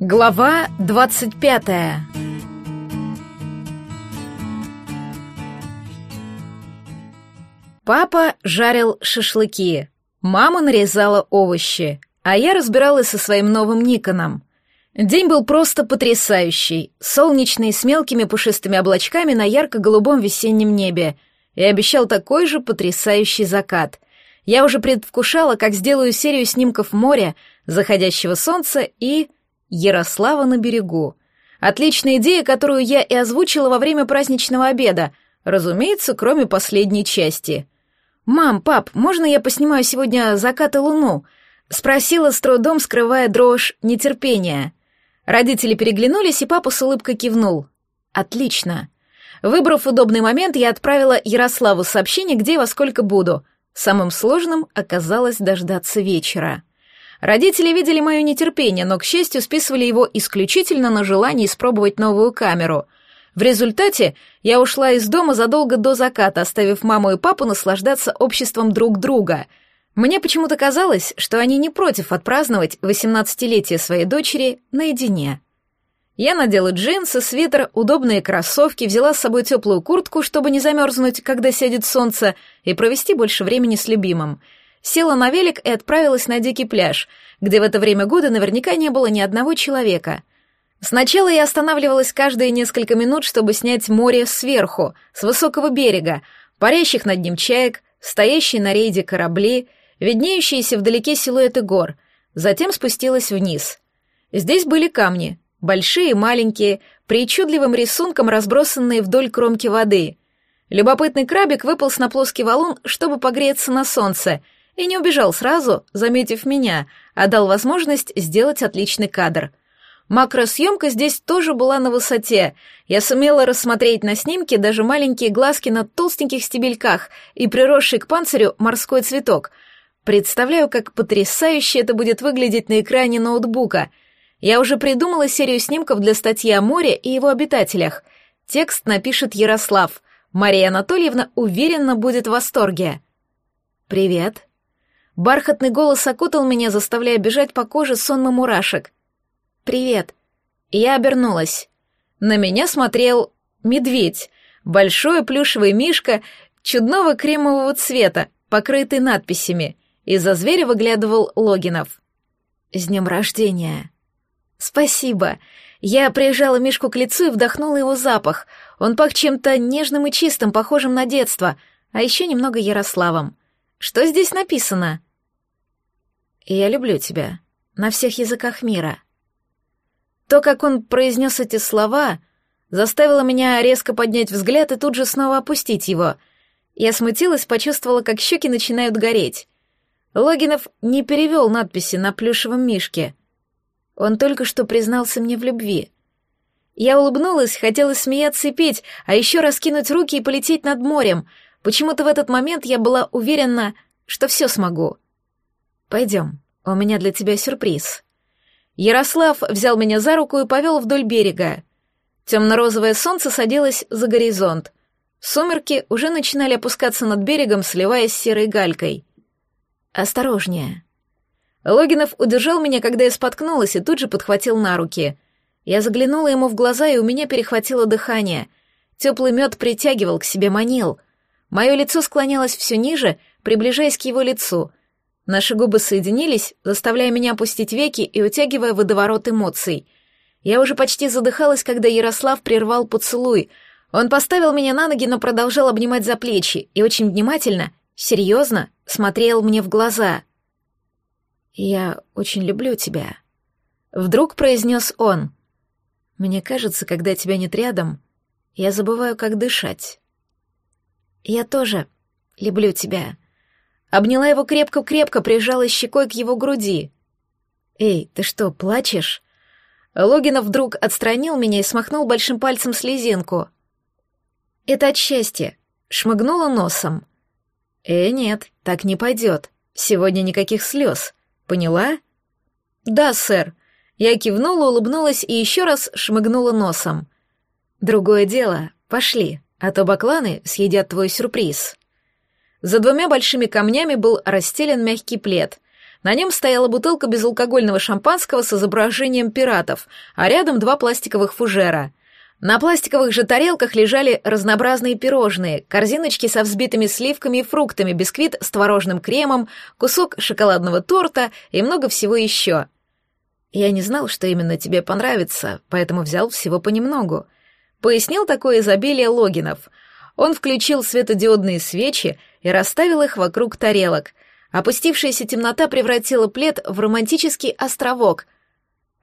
Глава двадцать пятая Папа жарил шашлыки, мама нарезала овощи, а я разбиралась со своим новым Никоном. День был просто потрясающий, солнечный, с мелкими пушистыми облачками на ярко-голубом весеннем небе, и обещал такой же потрясающий закат. Я уже предвкушала, как сделаю серию снимков моря, заходящего солнца и Ярослава на берегу. Отличная идея, которую я и озвучила во время праздничного обеда, разумеется, кроме последней части. «Мам, пап, можно я поснимаю сегодня закат и луну?» — спросила с трудом, скрывая дрожь нетерпения. Родители переглянулись, и папа с улыбкой кивнул. «Отлично». Выбрав удобный момент, я отправила Ярославу сообщение, где и во сколько буду. Самым сложным оказалось дождаться вечера. Родители видели мое нетерпение, но, к счастью, списывали его исключительно на желание испробовать новую камеру. В результате я ушла из дома задолго до заката, оставив маму и папу наслаждаться обществом друг друга. Мне почему-то казалось, что они не против отпраздновать 18-летие своей дочери наедине. Я надела джинсы, свитер, удобные кроссовки, взяла с собой теплую куртку, чтобы не замерзнуть, когда сядет солнце, и провести больше времени с любимым — села на велик и отправилась на дикий пляж, где в это время года наверняка не было ни одного человека. Сначала я останавливалась каждые несколько минут, чтобы снять море сверху, с высокого берега, парящих над ним чаек, стоящие на рейде корабли, виднеющиеся вдалеке силуэты гор, затем спустилась вниз. Здесь были камни, большие и маленькие, причудливым рисунком разбросанные вдоль кромки воды. Любопытный крабик выполз на плоский валун, чтобы погреться на солнце — и не убежал сразу, заметив меня, а дал возможность сделать отличный кадр. Макросъемка здесь тоже была на высоте. Я сумела рассмотреть на снимке даже маленькие глазки на толстеньких стебельках и приросший к панцирю морской цветок. Представляю, как потрясающе это будет выглядеть на экране ноутбука. Я уже придумала серию снимков для статьи о море и его обитателях. Текст напишет Ярослав. Мария Анатольевна уверенно будет в восторге. «Привет», Бархатный голос окутал меня, заставляя бежать по коже сонмы мурашек. «Привет». Я обернулась. На меня смотрел медведь, большой плюшевый мишка чудного кремового цвета, покрытый надписями. Из-за зверя выглядывал Логинов. «С днем рождения!» «Спасибо!» Я прижала Мишку к лицу и вдохнула его запах. Он пах чем-то нежным и чистым, похожим на детство, а еще немного Ярославом. «Что здесь написано?» И я люблю тебя на всех языках мира. То, как он произнес эти слова, заставило меня резко поднять взгляд и тут же снова опустить его. Я смутилась, почувствовала, как щеки начинают гореть. Логинов не перевел надписи на плюшевом мишке. Он только что признался мне в любви. Я улыбнулась, хотела смеяться и петь, а еще раскинуть руки и полететь над морем. Почему-то в этот момент я была уверена, что все смогу. Пойдем, у меня для тебя сюрприз. Ярослав взял меня за руку и повел вдоль берега. Темно-розовое солнце садилось за горизонт. Сумерки уже начинали опускаться над берегом, сливаясь с серой галькой. «Осторожнее». Логинов удержал меня, когда я споткнулась, и тут же подхватил на руки. Я заглянула ему в глаза, и у меня перехватило дыхание. Теплый мед притягивал к себе, манил. Мое лицо склонялось все ниже, приближаясь к его лицу, Наши губы соединились, заставляя меня опустить веки и утягивая водоворот эмоций. Я уже почти задыхалась, когда Ярослав прервал поцелуй. Он поставил меня на ноги, но продолжал обнимать за плечи и очень внимательно, серьезно смотрел мне в глаза. «Я очень люблю тебя», — вдруг произнес он. «Мне кажется, когда тебя нет рядом, я забываю, как дышать». «Я тоже люблю тебя», Обняла его крепко-крепко, прижала щекой к его груди. «Эй, ты что, плачешь?» Логинов вдруг отстранил меня и смахнул большим пальцем слезинку. «Это от счастья», — шмыгнула носом. «Э, нет, так не пойдет. Сегодня никаких слез. Поняла?» «Да, сэр». Я кивнула, улыбнулась и еще раз шмыгнула носом. «Другое дело. Пошли, а то бакланы съедят твой сюрприз». За двумя большими камнями был расстелен мягкий плед. На нем стояла бутылка безалкогольного шампанского с изображением пиратов, а рядом два пластиковых фужера. На пластиковых же тарелках лежали разнообразные пирожные, корзиночки со взбитыми сливками и фруктами, бисквит с творожным кремом, кусок шоколадного торта и много всего еще. Я не знал, что именно тебе понравится, поэтому взял всего понемногу. Пояснил такое изобилие Логинов. Он включил светодиодные свечи и расставил их вокруг тарелок. Опустившаяся темнота превратила плед в романтический островок.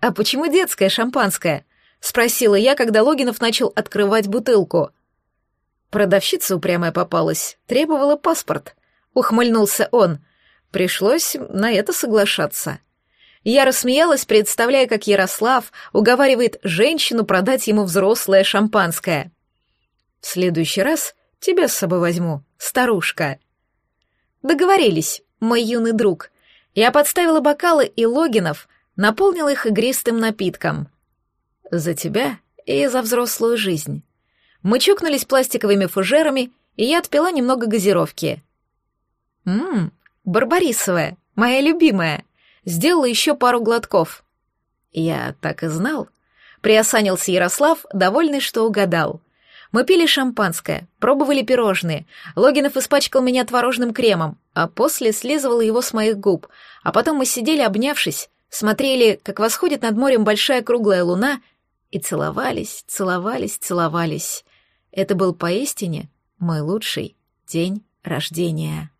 «А почему детское шампанское?» — спросила я, когда Логинов начал открывать бутылку. Продавщица упрямая попалась, требовала паспорт. Ухмыльнулся он. Пришлось на это соглашаться. Я рассмеялась, представляя, как Ярослав уговаривает женщину продать ему взрослое шампанское. «В следующий раз тебя с собой возьму, старушка». Договорились, мой юный друг. Я подставила бокалы, и Логинов наполнил их игристым напитком. За тебя и за взрослую жизнь. Мы чокнулись пластиковыми фужерами, и я отпила немного газировки. Ммм, барбарисовая, моя любимая. Сделала еще пару глотков. Я так и знал. Приосанился Ярослав, довольный, что угадал. Мы пили шампанское, пробовали пирожные. Логинов испачкал меня творожным кремом, а после слизывал его с моих губ. А потом мы сидели, обнявшись, смотрели, как восходит над морем большая круглая луна, и целовались, целовались, целовались. Это был поистине мой лучший день рождения.